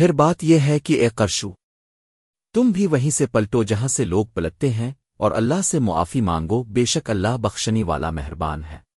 پھر بات یہ ہے کہ اے کرشو تم بھی وہیں سے پلٹو جہاں سے لوگ پلٹتے ہیں اور اللہ سے معافی مانگو، بے شک اللہ بخشنی والا مہربان ہے۔